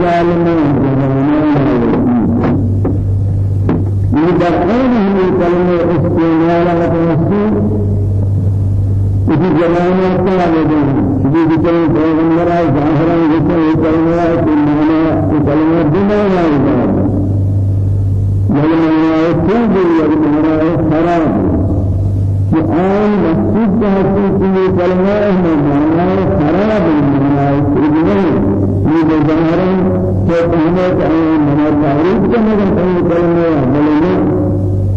ظالمان يدعون هم الكلمة استعمال وتنسي في زمانه كامل في كلمة پیغمبر ظاهرا ذكر كلمة المعنى كلمة دماغ يلمنا يتوب يلمنا خراب وآن مقصود تحقيق كلمة معنى خراب یہ ظاہرا کہ ہمیں چاہیے منا تعریف کرنے کا کہیں کرنے بلے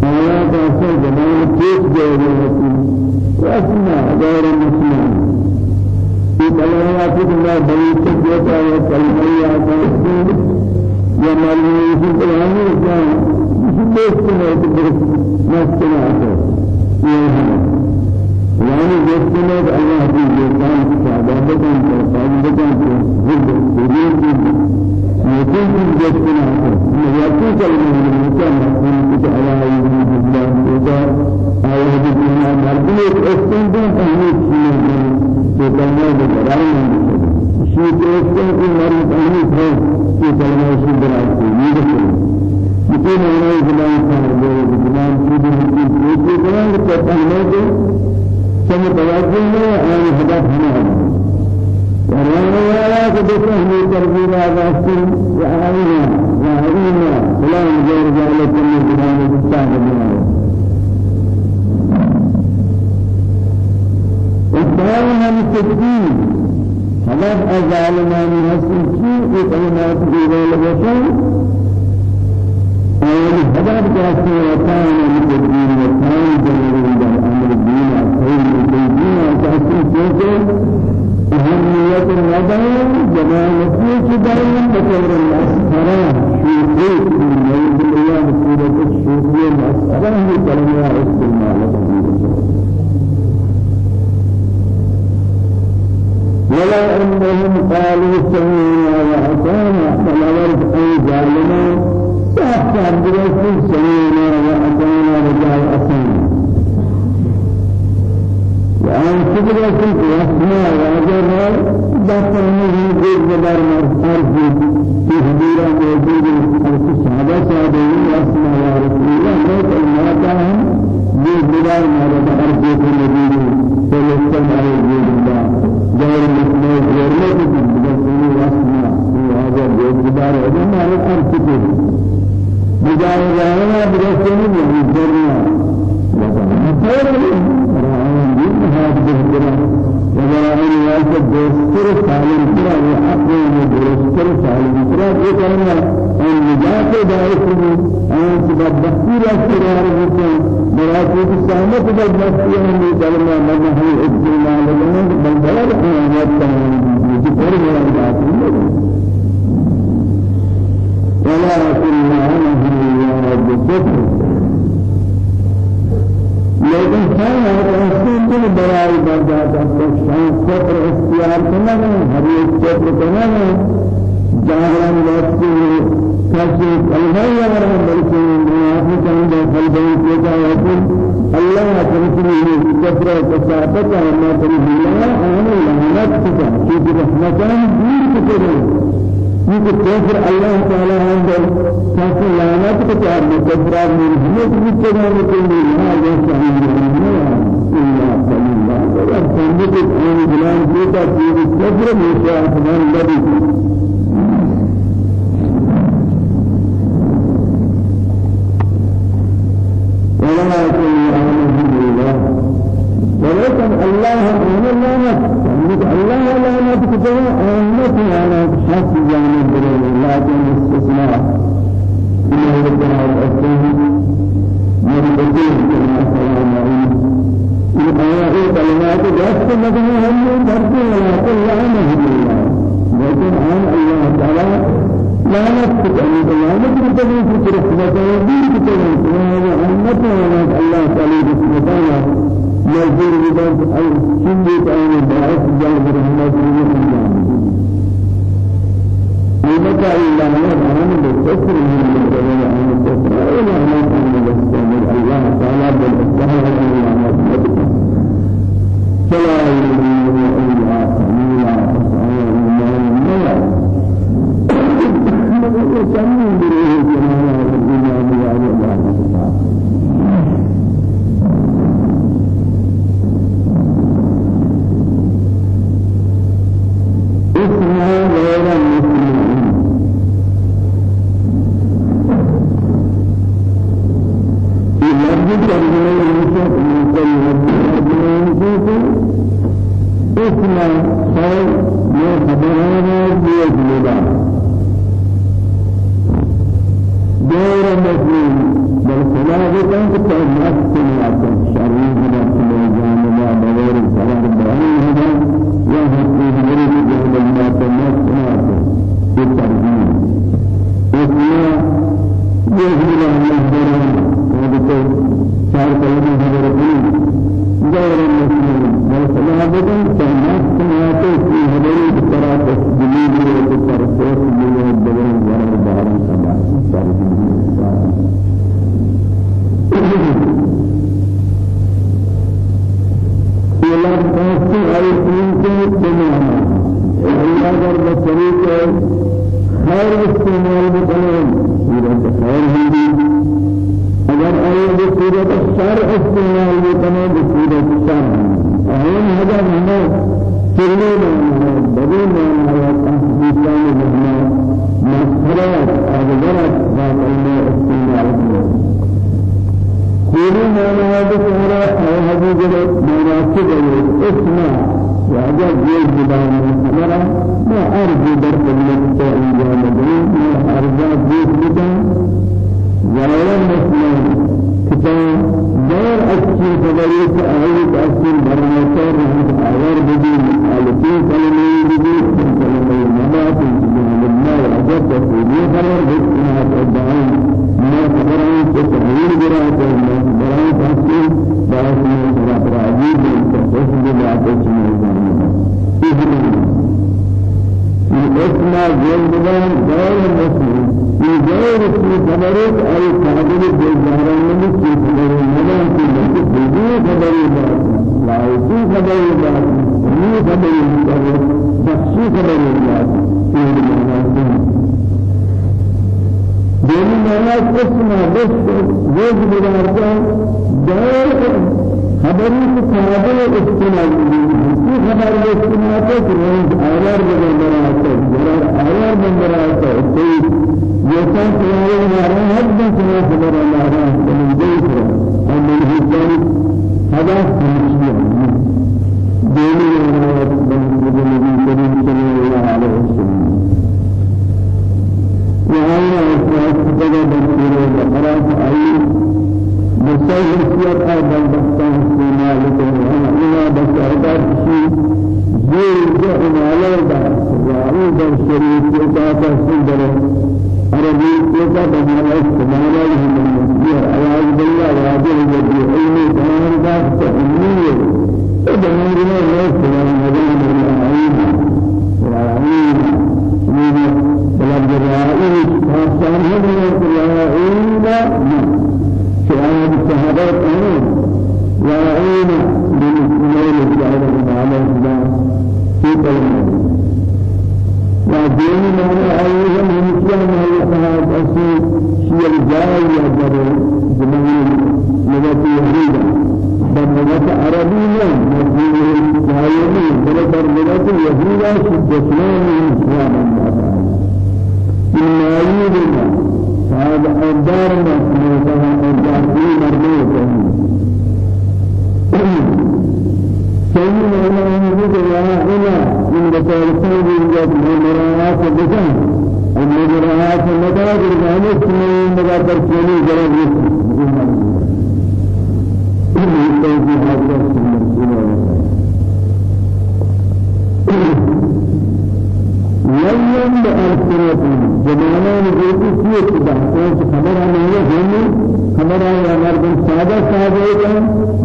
آیا تو اصل زمان کیس گئے ہوتی رسمہ غیر مسلم یہ کلمات کی میں بڑی سے دیتا ہے کلمات آتا ہے۔ یا معلوم ہے کہ کلمات کا کسی دوست نے تو مسئلہ ہے یہ ہے يعني جسمنا الله في جسم سعادتنا سعادتنا جد سرير يكون في جسمنا يكون كلمة من المكان من كتاب الله الله وجا آية الدنيا مرضية استنباط تهميش في كلمة الجلال شيء استنباط مرض تهميش هو في كلمة شيء براسي يدخل يكون أنا إذا كان بقول إذا كان في في في كلام كتاب سمع توجه میں آن ہدف ہمیں ورانا ولا كدفهم تربية واسطة وعائنا وعائنا فلا نجار ذلك من الجنان الإسلام والدعوة من التدبير هدف الظالمان هسن شيء كلمات إيران البشر. أول هدف جاسم وكان من التدبير وكان جميل الأمر الدين تحقيق أهمية الوضع جمالتي كدائم بطور الأسفرة شوقيت من يوم الأيام سورة الشوقية الأسفرة كلمة استعمال ولا أنهم قالوا سمعنا وأطعنا فلورد أي ظالما تحت عبد الرسول سمعنا وأطعنا رجاء وأن تقدر في أسماء راجع دفتر من غير جبار مرحل في حضورة موجود في سادة سادة أسماء يا رسول الله ما كلماتهم بجبار مرحل أرجو في النبي صلى الله عليه وسلم غير مسلم غير مسلم بجبار أسماء هذا بجبار هذا ما أرجو بجاي رانا برسول الله جرنا وكان هذا بهترا ولا أن يأتي بستر سالم ترى وحقه بستر سالم ترى بكرنا أن نجاة دارسه أن سبب بخير أسرار بكم مراتب السامة سبب بخير أن يكلم من هي إبتلاء لنا بل بلد أن يتهم ذكر ولا ولكن لعنه يا رب لیکن شان رسول کے برائے برداشت ہے شان صبر اختیار کرنا ہے ہر ایک صبر کرنا ہے جہان واسطے کیسے کلمہ یا بلکہ آپ جان دے قلبیں کے جائے اللہ تعالی صبر کثافت ہے ما تريد أنا لعنت کا کہ رحمتان دور کرے یہ کفر اللہ تعالی عنده کافر لعنت کو چار میں کفر من ہمیں بھی چاہیے کہ یہ ہے صحیح بلان جيتا في كفر موسى سبحان الذي ولكن صلاة كان كتاب مانا اسمع بس روز بدارتا دائر خبری کی قابل استعمال کی خبر استعمال کو روز آیار بدل براتا جرار آیار بدل براتا يسان سواه نارا حد سواه خبر الله من جيش ومن هجان هذا سمشيا ديني الله من النبي كريم صلى الله عليه وسلم من خاصة من الرائع شعار الصحابة أمين الرائع من الإسلام الجاهل على الإسلام في كلمة ودين معنى أيها المسلم هي صلاة أسي شيء الجاي يجب زمان لغة يهودا لغة عربية بل بل لغة يهودا شدتنا من إسلام. الله إما يريدنا هذا أدارنا من هذا أدارنا مرموتا سيدنا الله يقول من بطارسان يوجد مراعاة بكم المراعاة مدار الغاني سنين مدار ترسيني جرى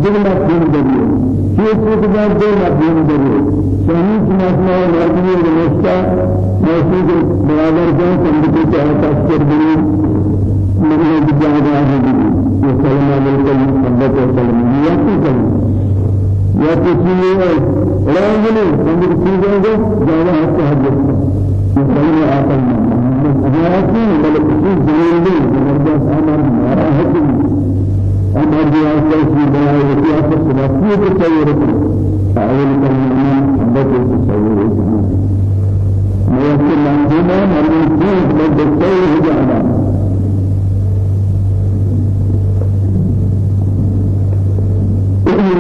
جل مفهوم دليل كيف تقدر جل مفهوم دليل شهيد مثلا مرضي المستا موجود برابر جان سندي كه تفسير دليل من الجهاد هذه وسلم عليكم محمد وسلم يا كلمة يا كلمة رانجلي سندي كيجا جاوا حتى حدث وسلم آخر أجاكي بل كشيء جميل زبردست أمر مراحة أما جاءت في بلاء وفيها فصلة في تصورك فأول كلمة حبك تصورك ويقول لهم مرمون فيه بالتصور جعلان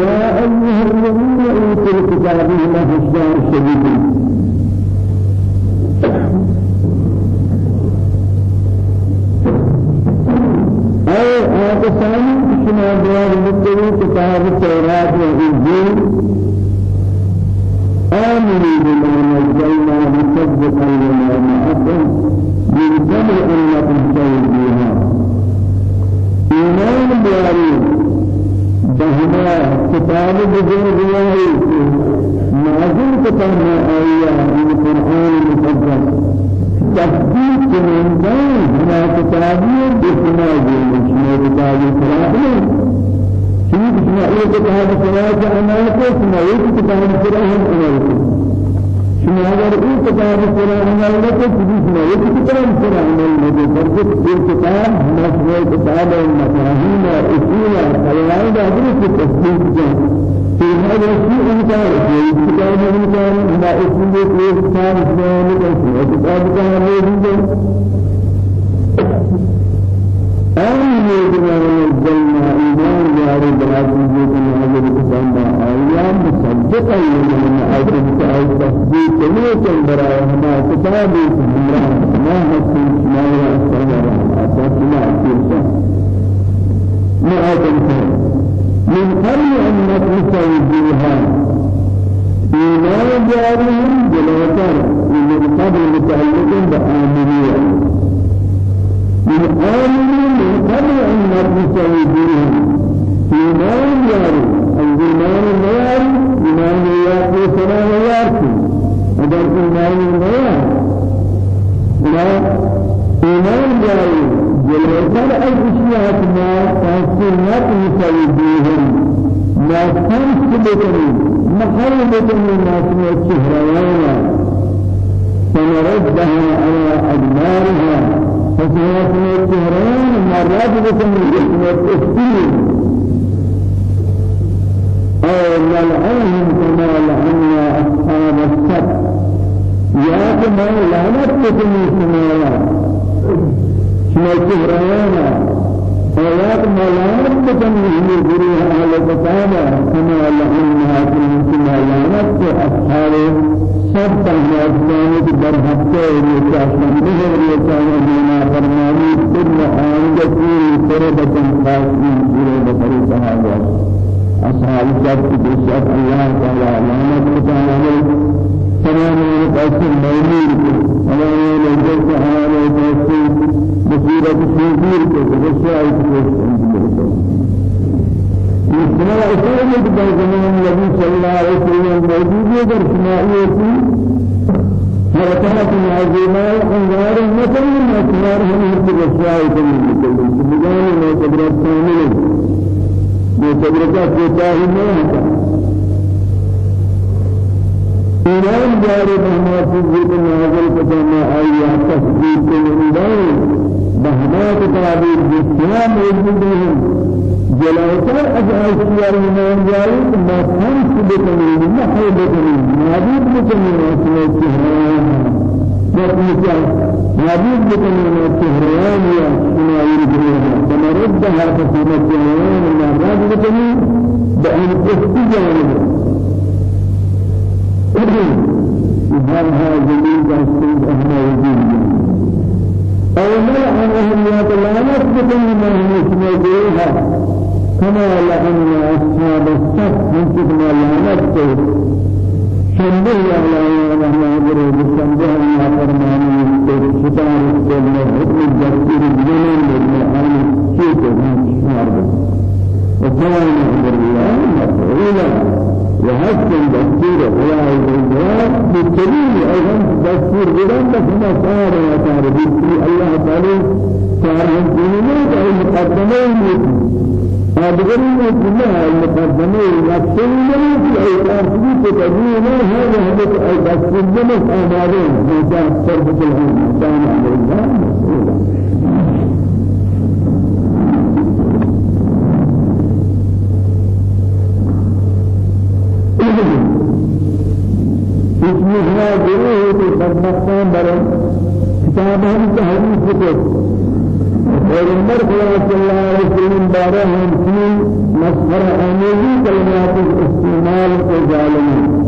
يا أيها الذين أوتوا الكتاب لما حسنان الشديد أي آية آتساني شما دوار مدعو كتاب التوراة والإنجيل. آمنوا بما نزلنا مصدقا لما معكم من قبل أن نقتل بها إيمان بياري بهما كتاب بزرگ الله نازل كتاب آية من القرآن المقدس ہما کتابی بسنا جیل شما کتابی خرابی چیز شما ایک کتاب خراب عمل کو شما ایک کتاب خراب عمل کو شما اگر ایک کتاب خراب عمل کو چیز شما ایک کتاب خراب عمل کو برکت ایک کتاب شما کتاب مفاهیم اصول قواعد ادرس تصدیق جان في هذا الشيء إنكار في كتاب إنكار ما اسمه في كتاب إسلام في كتاب كان موجود آمين بما نزلنا إيمان جاري بلاد وجود هذا الكتاب أيام مصدقا لمن أجل تصديق كل براء ما كتاب ما مسلم ما أساس ما أكيد ما أكيد من قبل أن نقص وجوها إيمان جارهم جلوتر من قبل متعلق بآمنية. من آمنية من قبل أن نقص وجوها إيمان جاري الإيمان النيار إيمان في سنة نيار أجل إيمان النيار لا. إيمان جاري جلوتر الأشياء ما تحسنات مسلبيهم ما تنس بكني محل بكني ما سمع شهريانا فنردها على أدبارها فسمع سمع شهريانا مرات بكني سمع تسكين أو نلعنهم كما لعنا أصحاب السبت. يا كما لعنت بكني سمعنا كهرانا آيات ملامت بتنهي بريها على كتابة كما لعنها كما لعنت أصحاب سب در هفته ریچاشن مهر ریچان دینا فرمانی كل آنجا كل قربة خاصين بطري صحابة. أصحاب سب بشأت الله تعالى لعنت بتنهي تمام القاسم مولود كتبشاء إسماء إسماء بدأ زمان النبي صلى الله عليه وسلم موجود در سماعيتي حركات عظيمة أنوار مثل ما أنوار هم كتبشاء تنزيل بجانب ما تبرد كامل كتاه ما إيمان جاري بهما في ذلك النازل كتما آيات تصديق من دائم بهما كتابي الإسلام موجودين جلوتر أجعل سيار من ما كان سبتني ما حيبتني نابيد بتني ما سمعت ما نابيد بتني ما سهران يا سنا يرجعها كما ردها فسمت جهان ما راد بتني بأن استجانب هذا جميل جالسين أهنا وجودين أولا أهمية لا نثبت ما هي اسمها كما لأن أصحاب الصف لا نثبت شنبه على الله يقول بشنبه ما فرمانه ستار السلم حكم الجسير الجنين للمعاني شيء من شمار وكان يحضر الله مفعولا وهذا دستور الله الجواب بالتليل أيضا دستور بدن بسنا صار وصار بيتي الله تعالى صار الدنيا أي مقدمين أبغون كلها المقدمة يكسرون في الأيام في تدين هذا هذا الدستور جمع أمارين من صرف العلم كان على الله پیغمبر صلی اللہ علیہ وسلم بارہ ہم کی مسخرہ آمیزی کلمات استعمال کو ظالمی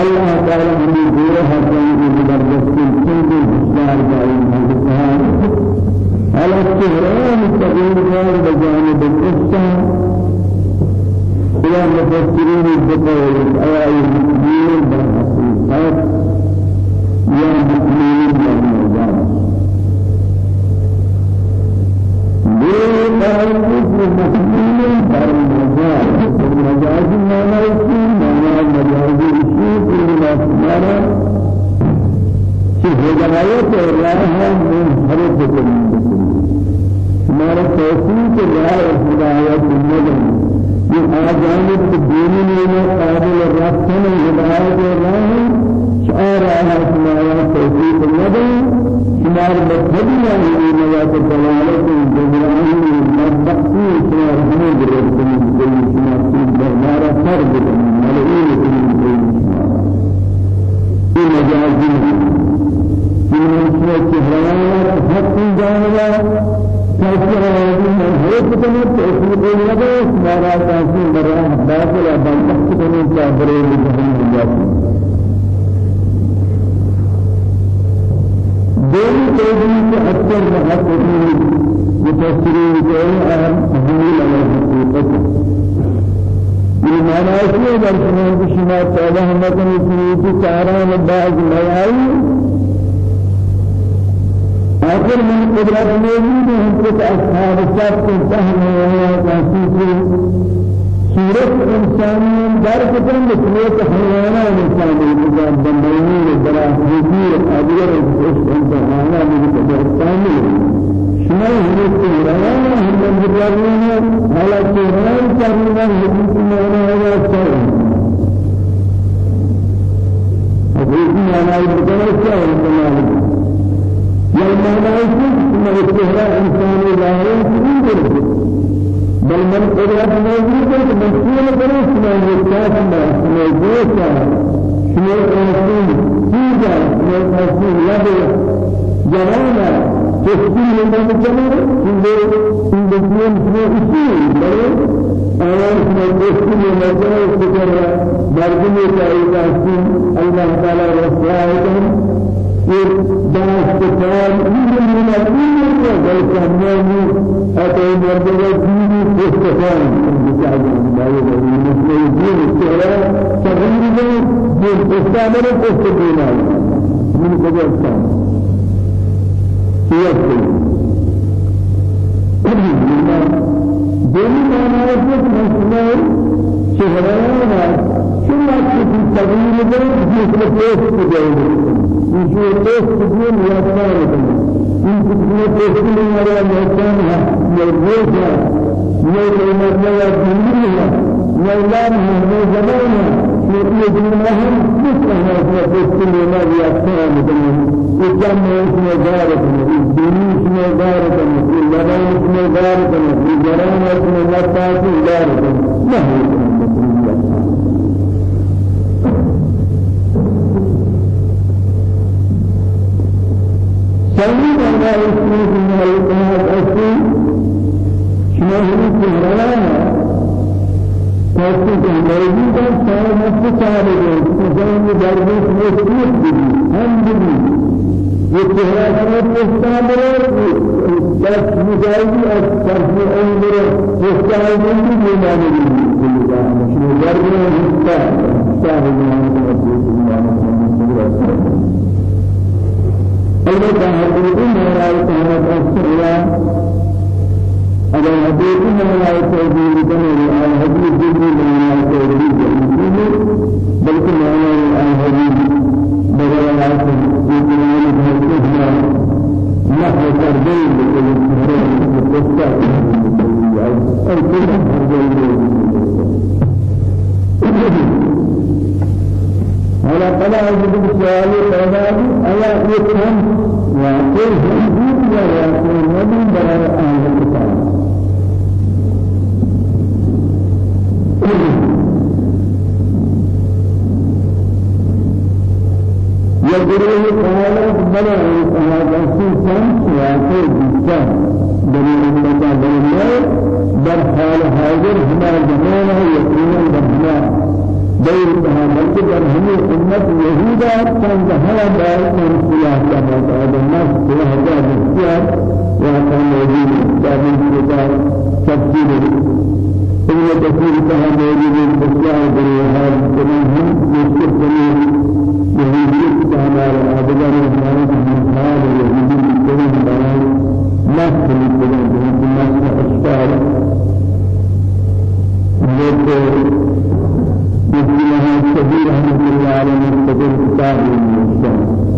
الله تعالى من دورة هذه الزبردست كل إشار جاي هذا على الشهران التغيير بجانب الإحسان إلى مفسرين الذكر أي المسلمين بالحقيقات يا مسلمين آجانب الدين من قابل الرحمن هداية الله شعار على سمارة توفيق النبي شمار مذهبنا من نوات الدلالة الجبراني مدبقي شمار حمد الرسول كل شمار سيد مارا فرد ملئين كل شمار في مجازين من مشروع شهران حق جانبا تأثير هذه هيك كمان تأثير لغة مارا تأثير برا باطل أبان تأثير كمان تعبرين بجهنم الجاسم دون توجيه أكثر محققين مفسرين أهمية على الحقيقة من معنى شيء درسنا بشما تعالى هم كانوا في كاران بعض الأيام آخر من قدرت موجود کو اصحاب سب کو فهم ہے تحقیق صورت انسانی در کے تم صورت حیوانا انسانی مجاب بندانی برا حضور اگر اس انسانا من قدرتانی شما ہمیں کو روانا ہم من بجارنا حالات روانا کرنا حدیث مانا ہے سر حدیث مانا ہے بجارنا يوم لا يكون ثم استهراء إنسان لا يمكن بل من قدرت موجودة من كل قدرت ما يكاد ما موجود شنو الرسول سيدا شنو الرسول يبي جوانا تسكين من الجمال شنو شنو الدين شنو الشيء بل أنا شنو تسكين من الجمال شكرا برجمي كايدا الله تعالى رسوله داشت کار این من این رو در کامیابی حتی مرد دینی استفاده بسیار باید این مسئله دین استفاده تغییر دین استفاده رو استفاده من استفاده سیاست دین معنی است مسئله چهره ثم تغيير جسم پوست جائے یہ پوست کی نیازدار ہے ان کی پوست کی نیازدار ہے یہ روز ہے یہ کلمات ہے زندگی ہے یہ نام ہے یہ زمان ہے یہ دنیا ہے کس طرح سے اس جاي سجان دربيش مسيح بي هم بي الكهرانا مستعمرة بس مجاهدي أكثر عمر مستعمرة بيمان بي شنو دربيش مستعمرة مستعمرة البته حقیقی مولای تعالی تفسیریا اگر حقیقی مولای تعالی کنه آن حدیث دیگری مولای تعالی مولای آن حدیث بغیر آن دیگری مولای تعالی نحو سهره بکل أي كل على قضاء الجد السؤال قضاء ألا يفهم ويقول هم ويقول نبي براء أهل الكتاب؟ يقولون تعالى بلا إنسان سن واقع جدا دليل المتى دليل بل حال حاضر هما زمانه يقولون بلا دليل تهامل بل هم أمة يهودا كان ذهلا بعد من سلاح الناس سلاح جاد السياح وكان موجود كان كتاب تفسير ثم تفسير تهامل بل سلاح بل هذا كمان هم يشكر بجانب الناس من حال وجود الكريم بيان نفس الكريم بيان نفس الأشكال ملك مثلها الكبير رحمة الله عليه مستقر كتاب المسلم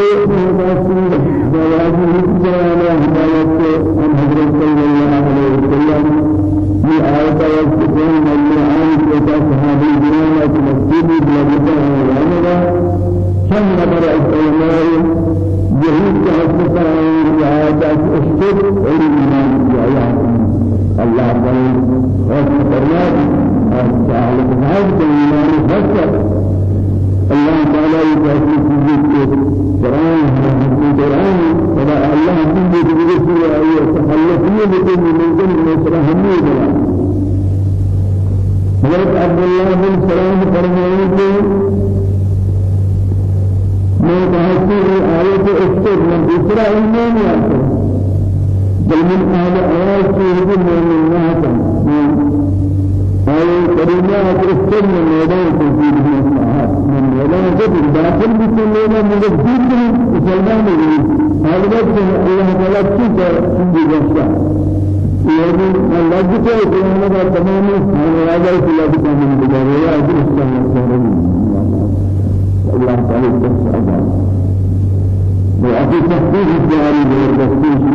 الرسول کے قرآن کا تمام مراجع کی لازم کا من گزارے یا اجر اس کا مقصد اللہ تعالی کا سعادت وہ اپنی تحقیق جاری ہے تحقیق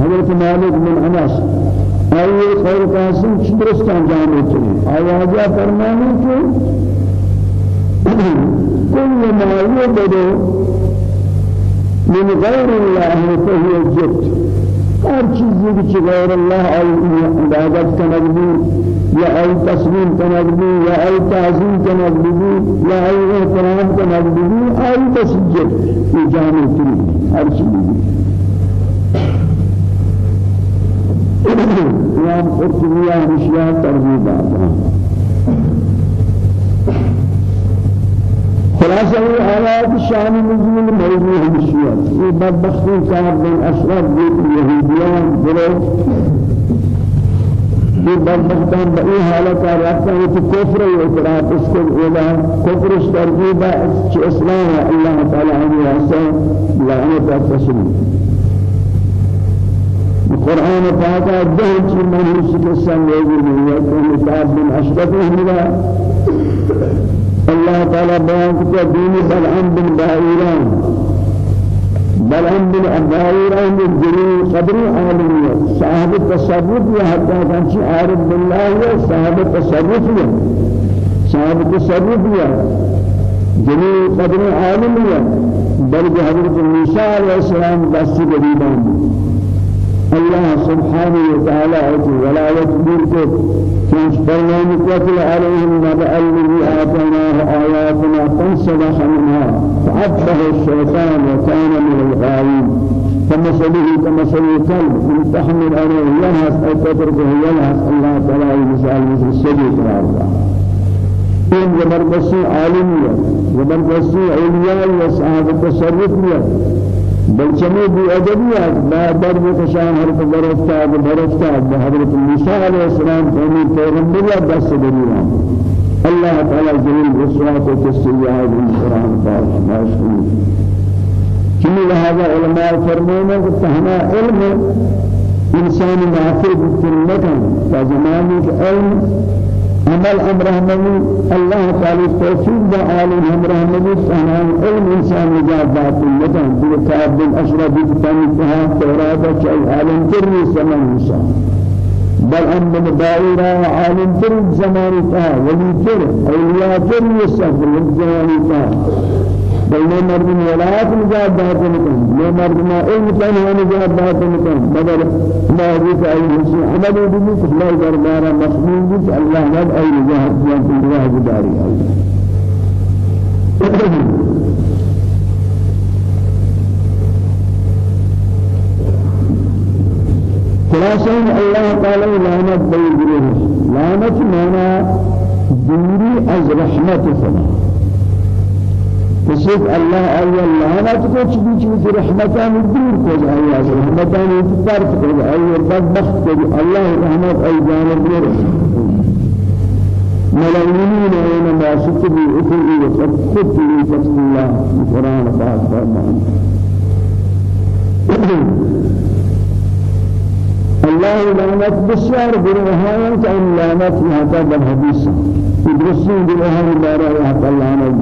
حضرت مالك من أنس أي خير قاسم شدرستان جامع تري آوازا فرمانے کہ كل ما يوجد من غير الله فهو جبت ہر چیزی کی غیر اللہ ای عبادت کنگ بھی یا ای تسلیم کنگ بھی یا ای تعظیم کنگ بھی یا ای احترام کنگ بھی ای تسجد. یہ جامع تری ہر چیزی امام قرطبی ہمشیہ ترغیب آتا خلاصة آيات شان نزول موضوع الشيعة في بدبختي كان بين أشرف اليهوديان برو في بدبختان بأي حالة رابطة في كفر وإقرار اسكت إلى كفر استرجيبا إسلام الله تعالى عنه واسع لعنة التسليم القرآن پاک دهن چی منحوس کسان ویدی نیت کتاب من أشرفه الله تعالى بيان كتا دين بلعن بن بائران بلعن بن بائران من جميع قدر عالمية صاحب التصرف يا حتى كان شيء عارف بالله صاحب التصرف يا صاحب التصرف يا جميع قدر عالمية بل حضرت موسى عليه السلام دست قريبان الله سبحانه وتعالى ولا يكبرك كنش فرمان قتل عليهم نبأ الذي آتيناه آياتنا فانسلخ منها فعبه الشيطان وكان من الغاوين. كمثله كمثل الكلب إن تحمل عليه ينهس أو تتركه ينهس الله تعالى مثال مثل السجد قرار إن زبردستی عالمیه زبردستی علمیه و تصرفیه بلچنے بھی ادبی ہے بعد میں کشان ہر کو برفتا ہے برفتا ہے حضرت موسی علیہ السلام قومی پیغمبر دست دریوا اللہ تعالی جلیل رسوات و تسیہ القرآن پاک ماشکور كل هذا علماء فرمونا تهنا علم إنسان نافع بالكلمة فزمانك علم عمل أمر همنی الله تعالی توفیق با عالم أمر همنی فهمان علم انسان نجات ذات المدن في كتاب الاشرف بكتاب التهاب تورات شيء عالم تري سمن انسان. بل ان دائرة عالم تري زمان تها ولي تر اولياء تري يستغفر الزمان تها بل میں مرد ولایت نجات دات نکن میں مرد ما علم کن ہے نجات دات نکن مگر ما ذیک ای حسن عمل کہ اللہ دربارہ مخمون بھی اللہ نب ای نجات دات اللہ گزاری خلاصہ اللہ تعالی لعنت بيجره لعنت معنى دوری از رحمت خدا. بسيط الله لعنت کو چبی چبی رحمتان دور کو جائے رحمتان طرف کو جائے بدبخت کو الله رحمت أي جانب دور ملعونين أين ما ستبي أخي وقد خدت لي تقصد الله. القرآن بعد فرمان. الله لعنت بسيار برهان كأن لعنت هذا بالحديث يدرسون بالأهل بارا. حتى لعنت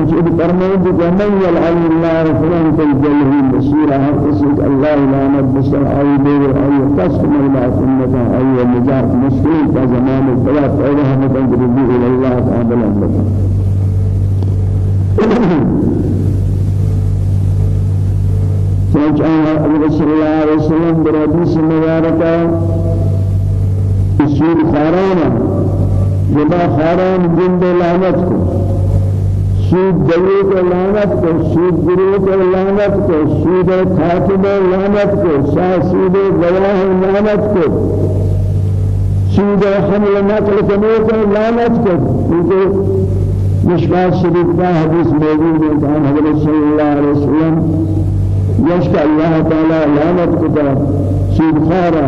انشئ فرمائے کہ من يلعن الله فلان تجله بصيرا قسم الله لا نبصر؟ أي دي أي قسم إلى سنة؟ أي نجات مسلم كزمان الثلاث اولها متنجد إلى الله تعالى الأمر. سنج أن صلى الله عليه وسلم برحديث مباركة. السور خارانا جدا خاران جند لعنتكم. سود دلو کو لعنت کو سود گرو کو لعنت کو سود خاتم لعنت کو سود گواہ لعنت کو سود حمل نقل کرنے کو لعنت کو کیونکہ مشکات شریف کا حدیث موجود ہے کہ حضرت صلی اللہ علیہ وسلم یشک اللہ تعالی لعنت کو سود خارا.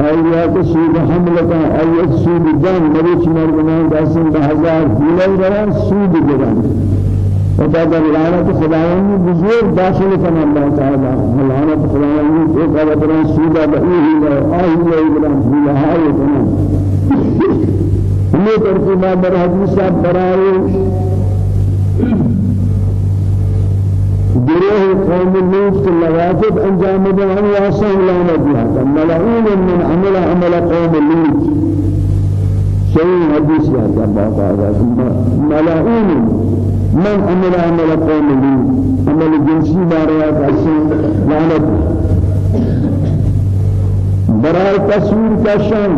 آیات سود حملتا آیات سود جان مریچ مردمان دستن به هزار دیلای بران سود گران و تا در لعنت خداوندی بزرگ داخل کن الله تعالی. لعنت خداوندی ایک آدم سود بهی لا آهی لا بران دیلا های کنن ہمیں ترتیبہ بر حدیث برائے گروه قوم لوط کے لواتب انجام دہن واسم لعنت دیا ملعون من عمل عمل قوم لوط. حدیث ہے بات آگا ملعون من عمل عمل قوم لوط. عمل جنسی بارات اصل لعنت برای تصویر کشان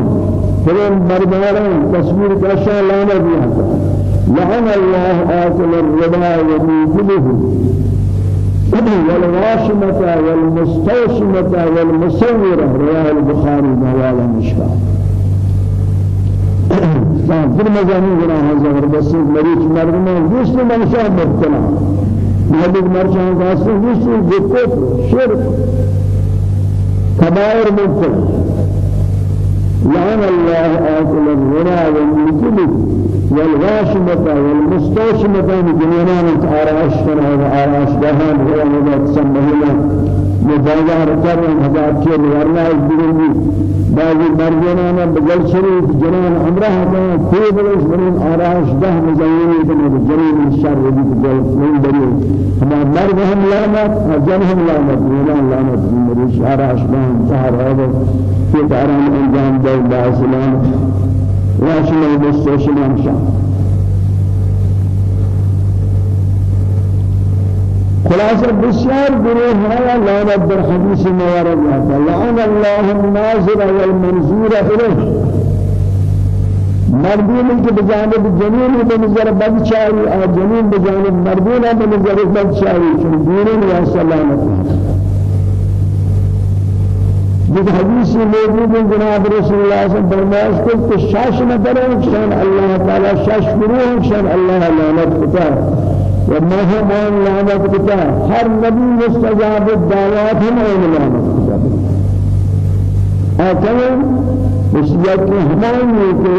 فلن برداران تصویر کشان لعنت دیا لعن الله آكل الربا وموكله والواشمة والمستوشمة والمصورة رواه البخاري موال مشكا في مزامين جناح زبردست مريض مردمان جسم منشاء مبتلا. مهدد مرشان قاسم جسم بكفر شرك كبائر مبتلا. لعن الله آكل الغنى والمثل والغاشمة والمستوشمة بجنان آراش كنا وآراش دهان مدى تسمى مبالغة ركبن هزار كير ورنا الدنيا بعضی مرجانا بجل شریف جنان امراه كان كل بلش من آراش ده مزيني كنا بجريم الشر ودي بجل من بريء هما مرد هم لعنت جن هم لعنت ولا لعنت مريش آراش ده ظهر هذا. في تعرام انجام ده باسلام واشنا المستشفى شان. خلاصة بسيار هذا لعنت در حديث موارد لعن الله الناظر والمنظور إليه مردون کے بجانب جنین بنظر بد چاری اور جنین بجانب مردون بنظر بد چاری چون دینن یا سلامت جب حدیث موجود جناب رسول الله صلی اللہ علیہ وسلم کہ شاش کریں شان اللہ تعالی شاش کرو شان اللہ لعنت کتا وما هو من لعنت كتا هر نبي مستجاب الدعوات هم من لعنت كتا آتنا وسیعت کے ہمارے کہ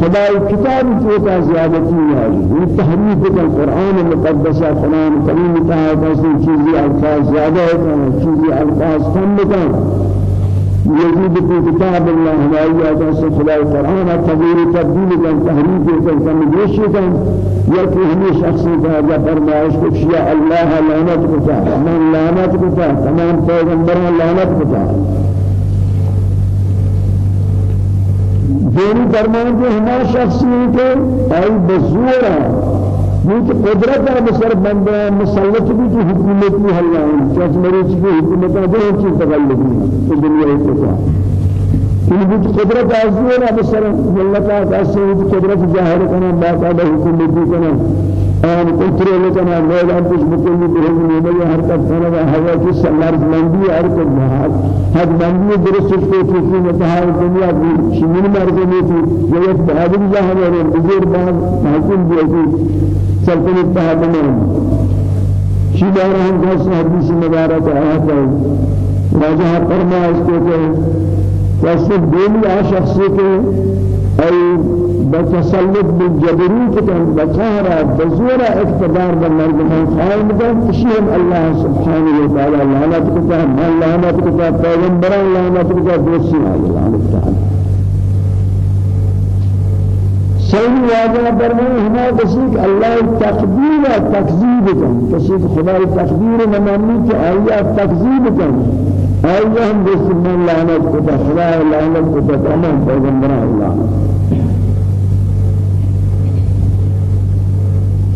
خدا کتاب کی تا زیادتی ہے یہ تحریف کا قرآن مقدس قرآن کریم کا ہے چیزیں الفاظ زیادہ ہے چیزیں الفاظ کم ہے يزيد في كتاب الله لا يأتي خدا القرآن تغيير تبديل كان تحريف كان تمجيش كان يكفي هم شخص هذا فرمائش كشيا الله لعنت كتا من لعنت كتا تمام پیغمبر لعنت كتا دینی فرمان جو ہمارا شخصی کے آئی بزورا یہ قدرت ہے بسر بندہ مسلط بھی کی حکومت کی حلہ ہے چاچ میری چیز حکومت ہے جو چیز تغلب ہے دنیا کے ساتھ ان کی قدرت ازور ہے بسر اللہ کا سے قدرت ظاہر کرنا باقاعدہ حکومت کی کرنا آن کنترول کرنا میدان کچھ مکمل بہن میں حرکت کرنا ہوا کی سلار مندی حرکت جہاد حد مندی درست کو کی متحال دنیا کی شمول مرد میں تھی یہ بہادر جہاں ہے بزرگ بعد حاکم بھی سلطنت تهدمان شی دار ہم کا حدیث مبارک آیا ہے راجہ فرمایا اس کو کہ واسه دنیا شخصی کے ای بتسلط بالجبروت كان بقهر بزور اقتدار بالمردمان خائن كان تشيهم الله سبحانه وتعالى لعنت كتاب من لعنت كتاب پیغمبر لعنت كتاب دوسي لعنت تعالى صحیح واضح فرمائے ہما کسی کہ اللہ تقدیر و تکذیب کن کسی کہ خدا تقدیر نمانی کہ آیا تکذیب کن آیا ہم جس من لعنت کتا خدا لعنت کتا تمام پیغمبر اللہ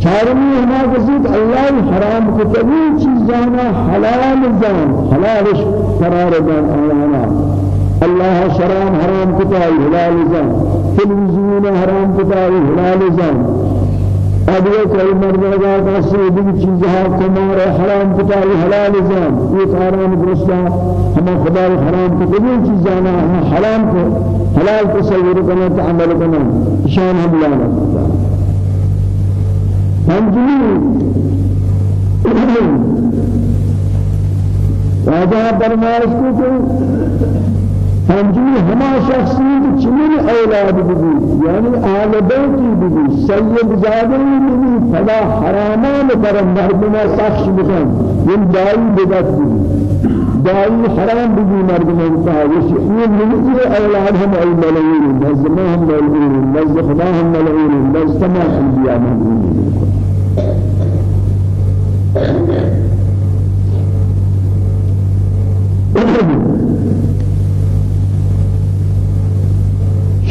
چارمی ہما کسی کہ اللہ حرام کتبی چیزانا حلال جان حلالش قرار جان اللہ الله شرام حرام كتاي هلال زان. تلوزيون حرام كتاي هلال زان. کوئی مرد کا سید کی چیزیں کمار حرام کتائی حلال زان. یہ حرام درستا ہم خدا حرام کو کوئی چیزاں ہم حرام کو حلال تصور کرنا تعامل کرنا. شان ہم لانا. پنجمی راجہ فرمائش کو پنجمی ہما شخصی چنین أولاد بھی یعنی آل بیتی بھی سید زادی بھی فلا حرامان پر مردمہ سخش بکن یہ دائی بدت بھی دائی حرام بھی مردمہ تاوش یہ ملکی أولاد ہم الملعون نزمہ ہم ملعون نزد خدا ہم ملعون نزد تمام انبیاء ملعون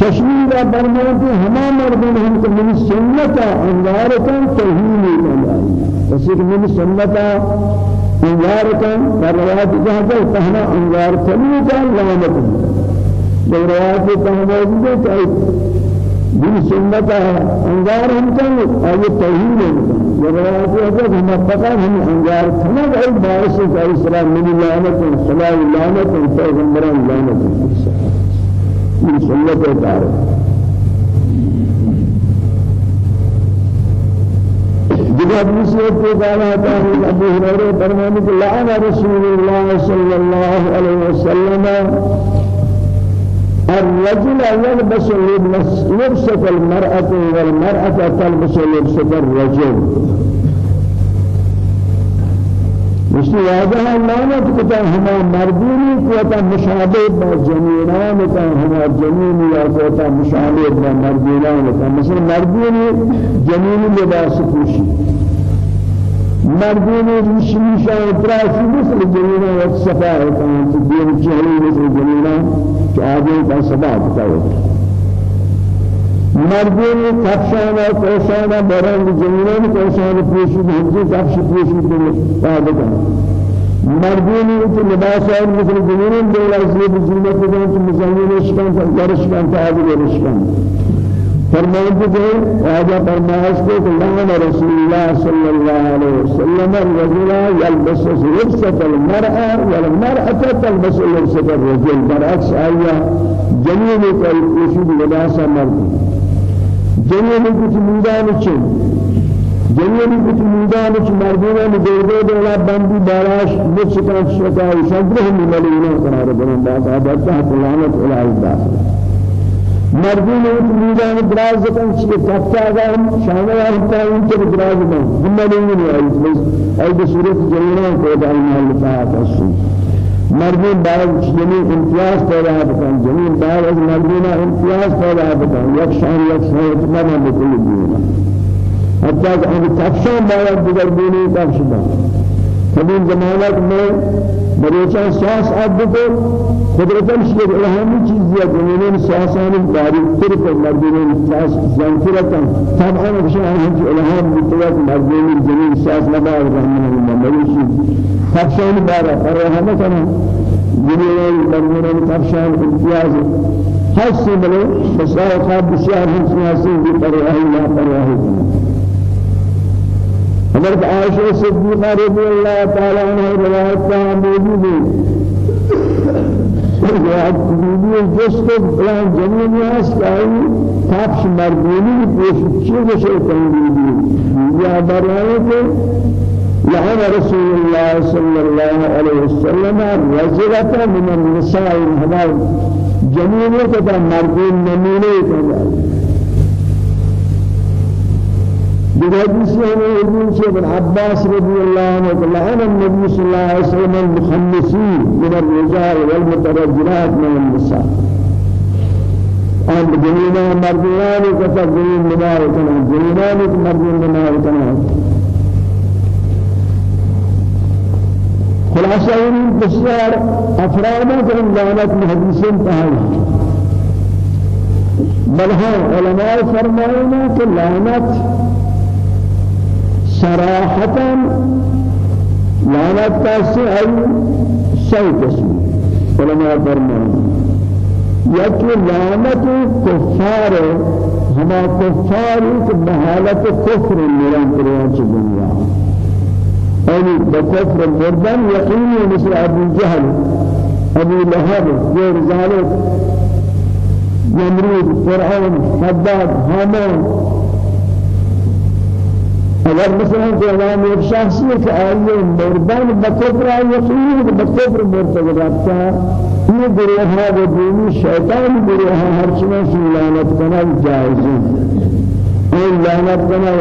جا برمانتی ہما مردن ہم تو من سنتا انگارکن توہینی کنائی کسی کہ من سنتا انگارکن در روایت جہاں پہنا انگار کنی جان لعنت در روایت پہنا جل کہ من سنتا انگار ہم کن آئے توہین در روایت جہاں ہم فقط ہم انگار کنی اے باعث کہ اسلام من لعنت صلاح لعنت پیغمبران لعنت من سنة التعرف جب مسلم کو ہے أبو هريرة فرمانے لعن رسول الله صلى الله عليه وسلم. الرجل يلبس لبسة المرأة والمرأة تلبس لبسة الرجل. مشتی واجہ لعنت کتا ہما مردونی کتا مشابه با جنینان کتا ہما جنین یا کتا مشابه با مردونان کتا مثل مردونی جنین لباس پوشی. مردونی رشمی شاہ اتراسی مثل جنینان وقت صفا ہوتا ہے دین چہری مثل جنینان کہ آدمی کا صفا ہوتا ہے مردین کفشان و کوشان برند جمیلان کوشان پوشید هنجی کفش پوشید پادگان مردین تو لباس اور مثل جمیلان دولا زیب زینت دن تو مزینش کن گرش کن تاج گرش کن فرمائے کہ راجا فرمائش کو لعن رسول الله صلى الله عليه وسلم الرجل يلبس لبسة المرأة والمرأة تلبس لبسة الرجل برعكس آية جميل يشوف لباس مرد جنیمی کچھ میدان چن جنیمی کچھ میدان چن مردمان دیده دولا بندی باراش بچکان شکای شدره ملینا قرار بنن باز تحت لعنت الهی داخل مردین ایت میدان دراز کن چی؟ تفتا آگام شامل آتا این که دراز کن. هم ملینا ایت بس ایت صورت جنینا کو دائم محل فاعت السن مردین بعد جنین امتیاز پیدا بکن جنین بعد از مردین امتیاز پیدا بکن یک شان یک شان اتمام بکل دینا حتی کہ آن تفشان باید دیگر دینی تفشدہ کبھی زمانت میں بریچہ ساس عبد کو قدرتاً شیر الہامی چیز یا جنین ساسانی باریک تر پر مردین ساس زنکرتاً طبعا بشان ہمچ الہام بتوات مردین جنین ساس نبار رحمه اللہ مریشی تفشان بارا. فرحمه کنه جنین مردین تفشان امتیاز. حسی بسائے خواب بسیار ہم سیاسی بھی پرواہی لا پرواہی حضرت عائشہ صدیقہ رضی اللہ تعالی عنہ روایت کا موجود ہے روایت بیبی جس کو بیان جنین یاس کائی تاپش مردونی پیش چیز سے تنگیدی یا برائے کہ لعن رسول الله صلى الله عليه وسلم رجلة من النساء هذا جميل كذا مردين نمونه كذا بحديث ابن ابن عباس رضي الله عنه لعن النبي صلى الله عليه وسلم المخنثين من الرجال والمترجلات من النساء أن جنينا مردان كتب جنين نمارتنا جنينان مردين نمارتنا خلاصة این بسیار افراد این لعنت محدثین تهایی بل ها علماء فرمائنا که صراحة کسی ای شيء قسم علماء فرمان یکی لعنت كفار هما كفار بحالت کفر میرن پریان چه دنیا یعنی بكفر مردن یقینی مثل أبو جهل أبو لهب غير ذلك. يمرود فرعون حداد هامان. اگر مثلا جوان ایک شخصی ہے کہ آئیے مردان بکفر آئیے خیر بکفر مرتب رکھتا یہ گروہ ہے وہ دینی شیطان گروہ ہے ہر چیز سے لعنت کرنا جائز ہے یہ لعنت کرنا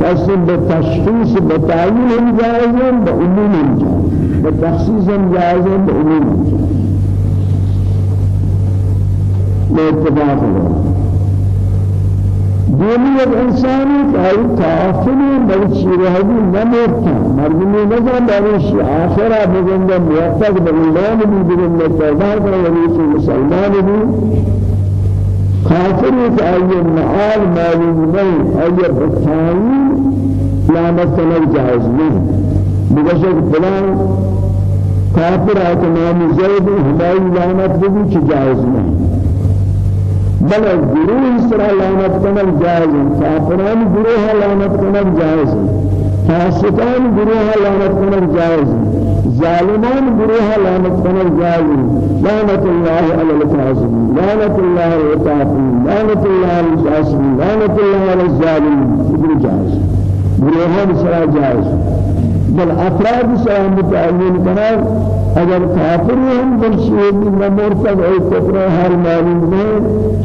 کسی بتشخیص بتعیین ہم جائز ہے بعموم ہم جائز بتخصیص ہم جائز ہے بعموم ہم جائز میں اتفاق ہے دینی ایک انسانی کہ ای کافری بلچی رہی نمورتا مردمی نظر بارشی آخرہ بگندہ موفق بگندان بھی بگندہ توبہ کرنے والی مسلمان خاطر کہ آئیے معال معلوم نہیں آئیے بتائی لعنت کرنا جائز نہیں بگشت فلان کافر آت نام زید ہمائی لعنت بھی چی جائز نہیں بل گروہ اسرا لعنت کرنا جائز ہے کافران گروہ لعنت کرنا جائز ہے فاسقان گروہ لعنت کرنا جائز ہے ظالمان گروہ لعنت کرنا جائز لعنت الله على الكاذبين لعنت الله على الكافرين لعنت الله على لعنت الله على الظالمين ابن جائز گروہان سرا جائز بل افراد سرا متعین کنار اگر کافر هم بل شیئی مرتد ای کفر هر معلوم ہے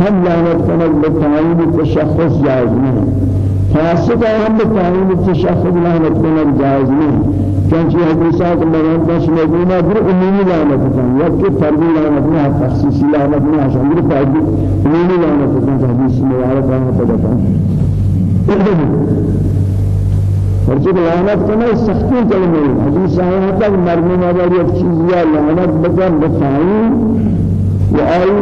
ہم لعنت کنر بتعین تشخص جائز نہیں فاسق هم بتعین تشخص لعنت کنر جائز نہیں چنانچہ حدیثات بیان داشت مدینہ در عمومی لعنت کن یا کہ فردی لعنت نہ تخصیصی لعنت نہ شامل فردی عمومی لعنت کن حدیث مبارک ہے پتہ فرجت لعنت کرنا سختی کلمہ حدیث آیا تک مرنے والی ایک چیز یا لعنت بکن بفعین و آئی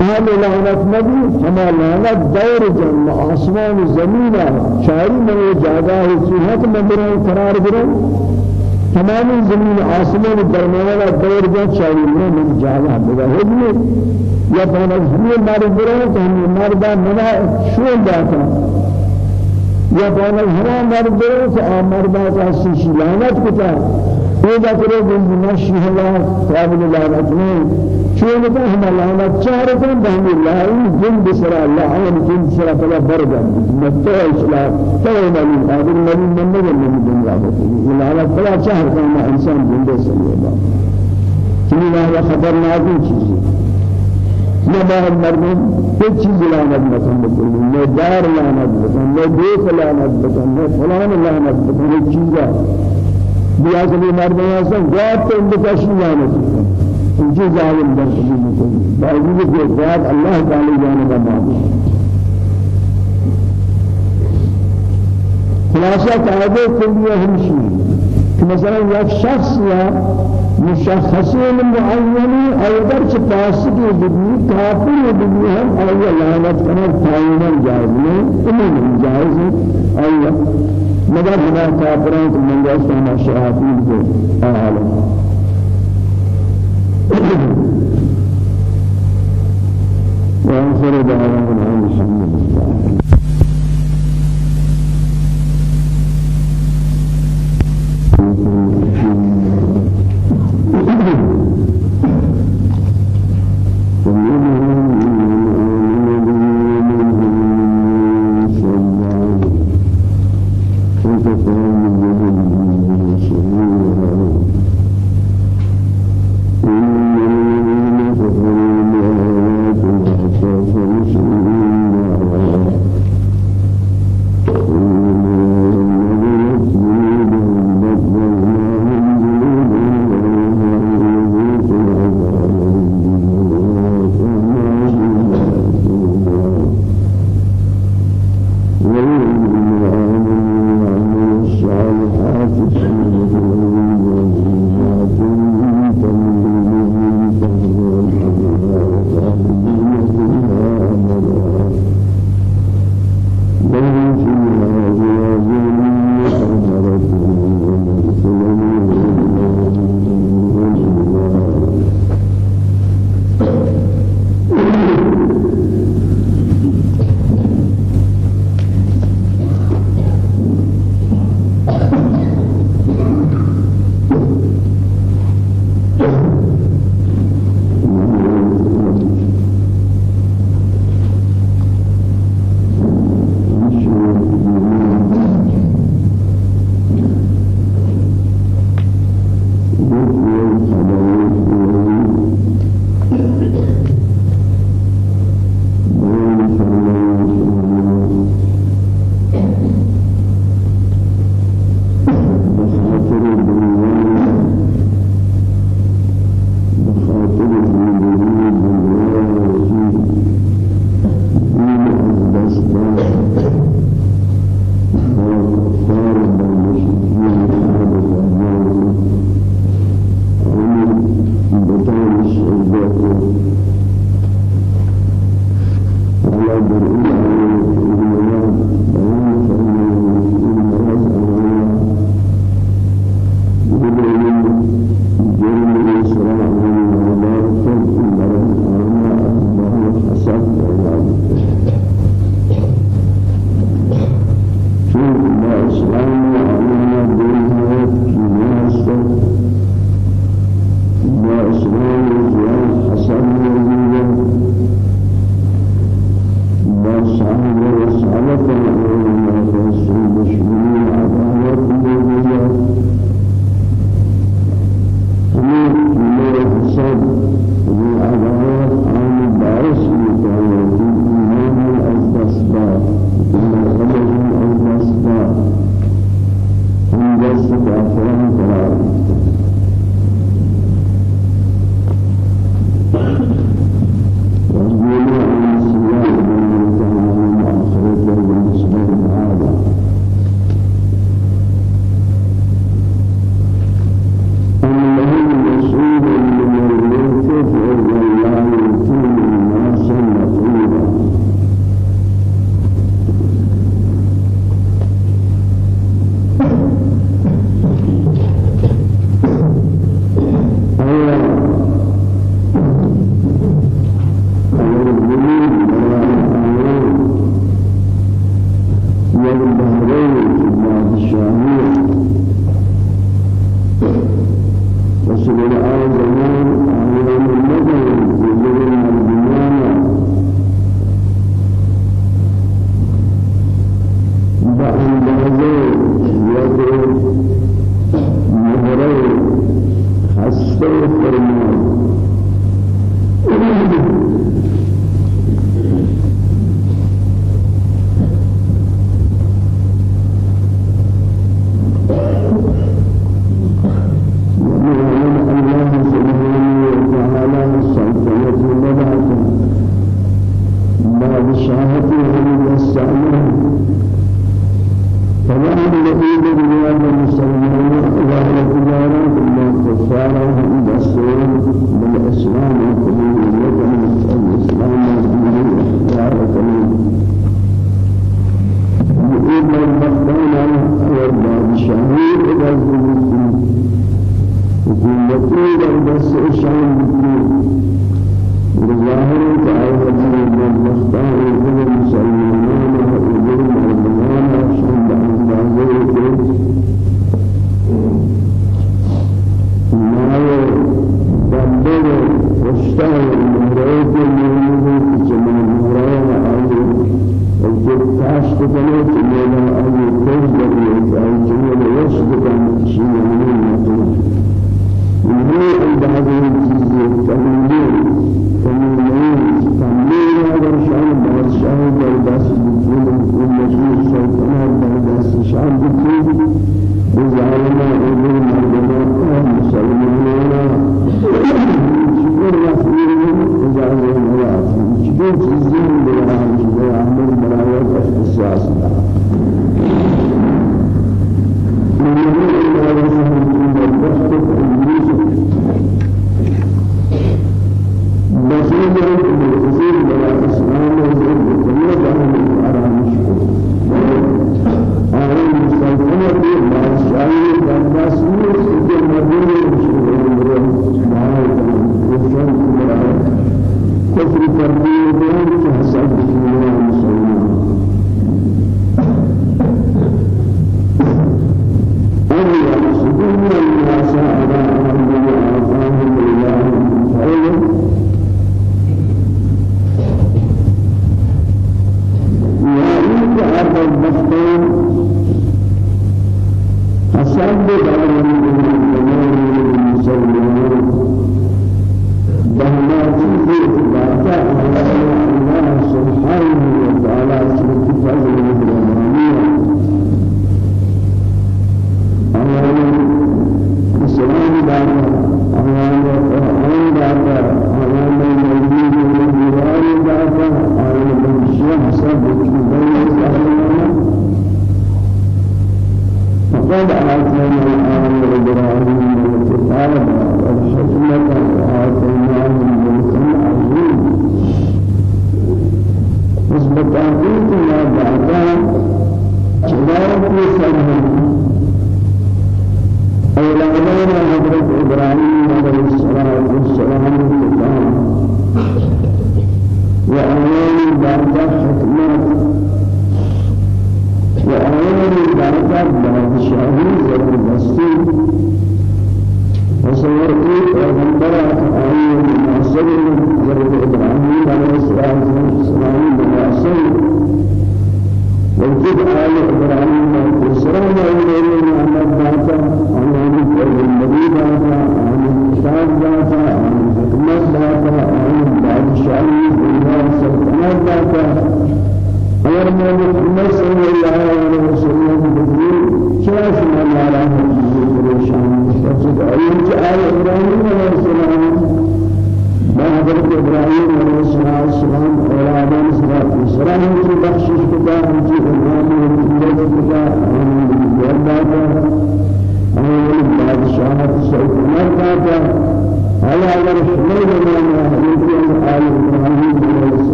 أهل لعنت نبی ہما لعنت دور جن آسمان زمین شاعری من جاگا ہے صحت میں برائے قرار برائے تمام زمین آسمان درمیان دور جن شاعری من جاگا بگا ہے یا پہنا ہمیں مار برائے تو ہمیں مردہ منا شو جاتا یا پہنا ہمیں مار برائے تو آ مردہ کا سیشی لعنت کتا پیدا کرے گنج نشی اللہ قابل لعنت نہیں چون که هم لعنت چهار کن هم لعن جن بسرا لعن جن بسرا فلا برد متى إسلام تو هذا الملي من نجم من الدنيا بس لعنت فلا چهار کن ما إنسان جن بسرا چنین هذا خطرناک چیز باہر مردم کوئی چیز لعنت مکن بکلی نہ دار لعنت بکن نہ دیس لعنت بکن نہ فلان لعنت بکن نہ چیزا. بیا کبھی مردم ایسا جواب تو ان بکشی لعنت بکن. انجي ظالم در قبول مکنی باوجود کہ ذات اللہ تعالی جانب معبود خلاصہ قاعدے کلیہ ہمشی مثلا یک شخص یا مشخصین معینی ایدر چه فاسقی بدنی کافر بدنی هم آیا لعنت کنر تعیینا نہیں امین جائز آیا مگر ہما کافران کو منگوشت ہما شیاطین کو آلہ وآخر دعوانا الحمد لله Thank you.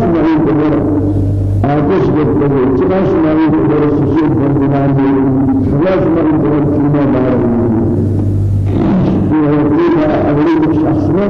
شماری کدر آتش کدر چرا شماری کدر سیشید بندگان دی چرا شماری کدر چینا بارد یہ ہے کہ اگلی شخص نے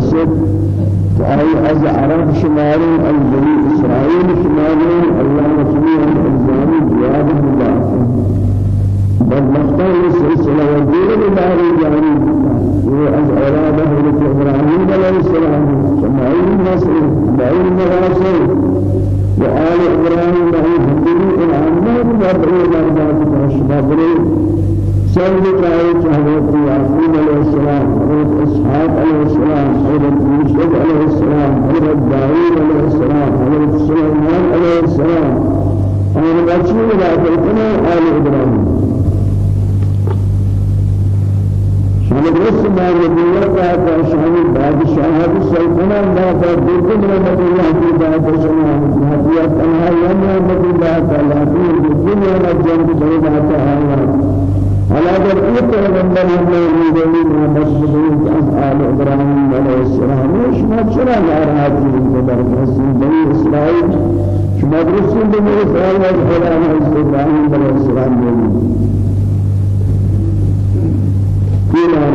الله وسد فأي أز عرب شمالين البني إسرائيل شمالين الله رسوله الزاني جواب الله بل مختار السلسلة والدين باري جاني وأز أولاده لك إبراهيم عليه السلام سماعين النصر بعين النواصر وآل إبراهيم له هدري العامة وبرئي الأربعة الأشباب سيد قائد حضرت يعقوب عليه السلام حضرت إسحاق عليه السلام حضرت يوسف عليه السلام حضرت داوود عليه السلام حضرت سليمان عليه السلام أنا بأشير إلى آل إبراهيم شان درست ما نبوت کا شان بادشاہت سلطنت ما کا دین رحمت اللہ کی بات شان حیات اللہ یوم رحمت اللہ تعالی کی دنیا میں جنگ کی بات ہے على ذلك پیغمبر ہمیں دین مسجد آل ابراہیم علیہ السلام شما چرا ناراض ہیں برکت بنی اسرائیل شما درست بنی اسرائیل خدا ابراہیم علیہ السلام فيما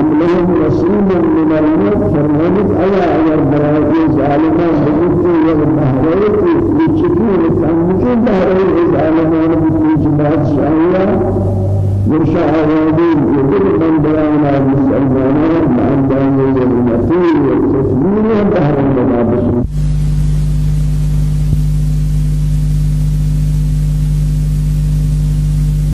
أم لهم رسول من الموت فرمانت أيا أيا برائي ظالمان بجدت والبهرات بشكل تنمكين بهرائي ظالمان بجدت جماعت شاهية مرشا عوادين يدل من بيانا المسلمان مع الدعوة والمسيح والتسليم بهرائي بابسون